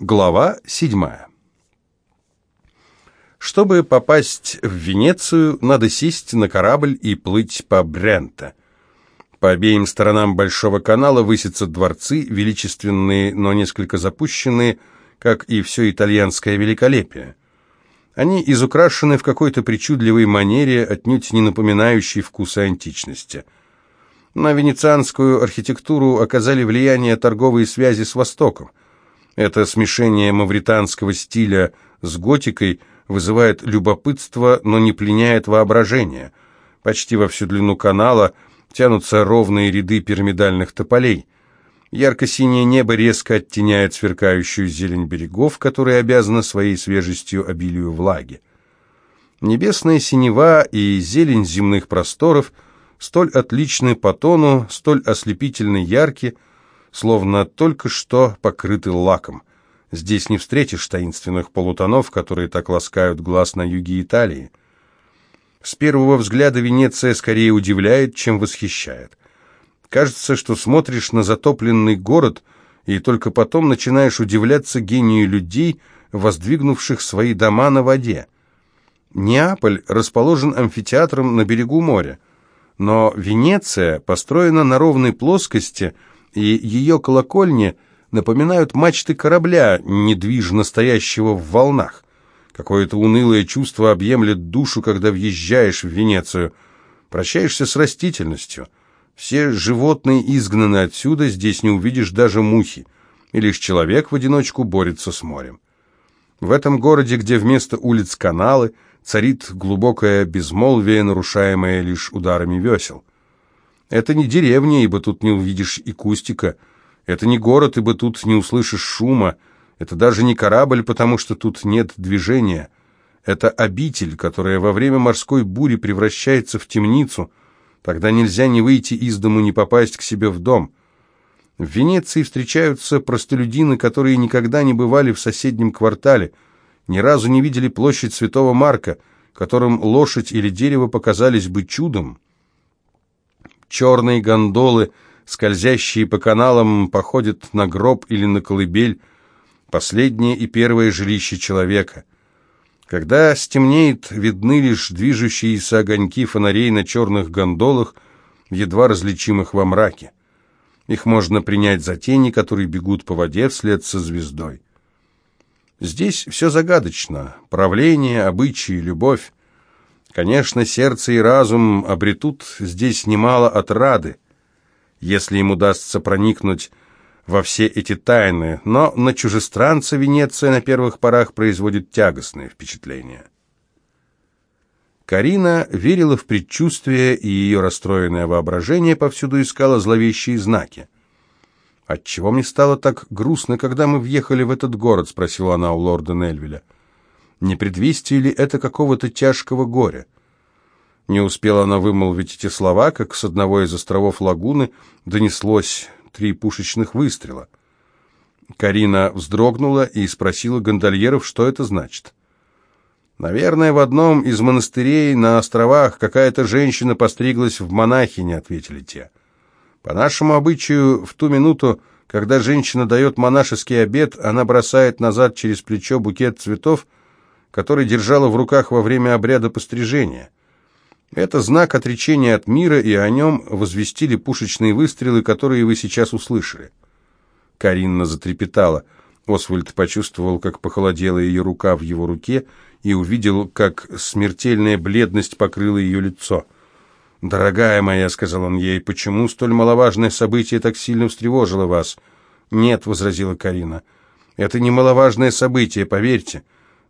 Глава 7. Чтобы попасть в Венецию, надо сесть на корабль и плыть по Брента. По обеим сторонам Большого канала высятся дворцы, величественные, но несколько запущенные, как и все итальянское великолепие. Они изукрашены в какой-то причудливой манере, отнюдь не напоминающей вкусы античности. На венецианскую архитектуру оказали влияние торговые связи с Востоком. Это смешение мавританского стиля с готикой вызывает любопытство, но не пленяет воображение. Почти во всю длину канала тянутся ровные ряды пирамидальных тополей. Ярко-синее небо резко оттеняет сверкающую зелень берегов, которые обязаны своей свежестью обилию влаги. Небесная синева и зелень земных просторов столь отличны по тону, столь ослепительно яркие словно только что покрыты лаком. Здесь не встретишь таинственных полутонов, которые так ласкают глаз на юге Италии. С первого взгляда Венеция скорее удивляет, чем восхищает. Кажется, что смотришь на затопленный город, и только потом начинаешь удивляться гению людей, воздвигнувших свои дома на воде. Неаполь расположен амфитеатром на берегу моря, но Венеция построена на ровной плоскости – и ее колокольни напоминают мачты корабля, недвижно стоящего в волнах. Какое-то унылое чувство объемлет душу, когда въезжаешь в Венецию. Прощаешься с растительностью. Все животные изгнаны отсюда, здесь не увидишь даже мухи. И лишь человек в одиночку борется с морем. В этом городе, где вместо улиц каналы, царит глубокое безмолвие, нарушаемое лишь ударами весел. Это не деревня, ибо тут не увидишь и кустика. Это не город, ибо тут не услышишь шума. Это даже не корабль, потому что тут нет движения. Это обитель, которая во время морской бури превращается в темницу. Тогда нельзя ни выйти из дому, ни попасть к себе в дом. В Венеции встречаются простолюдины, которые никогда не бывали в соседнем квартале, ни разу не видели площадь Святого Марка, которым лошадь или дерево показались бы чудом. Черные гондолы, скользящие по каналам, походят на гроб или на колыбель, последнее и первое жилище человека. Когда стемнеет, видны лишь движущиеся огоньки фонарей на черных гондолах, едва различимых во мраке. Их можно принять за тени, которые бегут по воде вслед со звездой. Здесь все загадочно. Правление, обычаи, любовь. Конечно, сердце и разум обретут здесь немало отрады, если им удастся проникнуть во все эти тайны, но на чужестранца Венеция на первых порах производит тягостное впечатление. Карина верила в предчувствие, и ее расстроенное воображение повсюду искало зловещие знаки. «Отчего мне стало так грустно, когда мы въехали в этот город?» — спросила она у лорда Нельвиля. Не предвестие ли это какого-то тяжкого горя? Не успела она вымолвить эти слова, как с одного из островов лагуны донеслось три пушечных выстрела. Карина вздрогнула и спросила гондольеров, что это значит. «Наверное, в одном из монастырей на островах какая-то женщина постриглась в монахине», — ответили те. «По нашему обычаю, в ту минуту, когда женщина дает монашеский обед, она бросает назад через плечо букет цветов, который держала в руках во время обряда пострижения. Это знак отречения от мира, и о нем возвестили пушечные выстрелы, которые вы сейчас услышали. Каринна затрепетала. Освальд почувствовал, как похолодела ее рука в его руке, и увидел, как смертельная бледность покрыла ее лицо. «Дорогая моя», — сказал он ей, — «почему столь маловажное событие так сильно встревожило вас?» «Нет», — возразила Карина, — «это не маловажное событие, поверьте.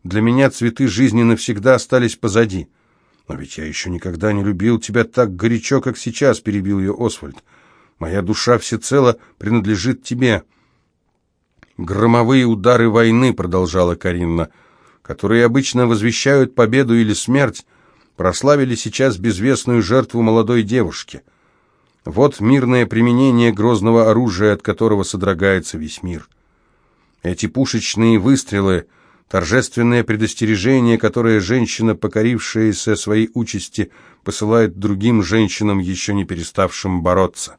Для меня цветы жизни навсегда остались позади. Но ведь я еще никогда не любил тебя так горячо, как сейчас, перебил ее Освальд. Моя душа всецело принадлежит тебе. Громовые удары войны, продолжала Каринна, которые обычно возвещают победу или смерть, прославили сейчас безвестную жертву молодой девушки. Вот мирное применение грозного оружия, от которого содрогается весь мир. Эти пушечные выстрелы — торжественное предостережение, которое женщина, покорившаяся своей участи, посылает другим женщинам, еще не переставшим бороться.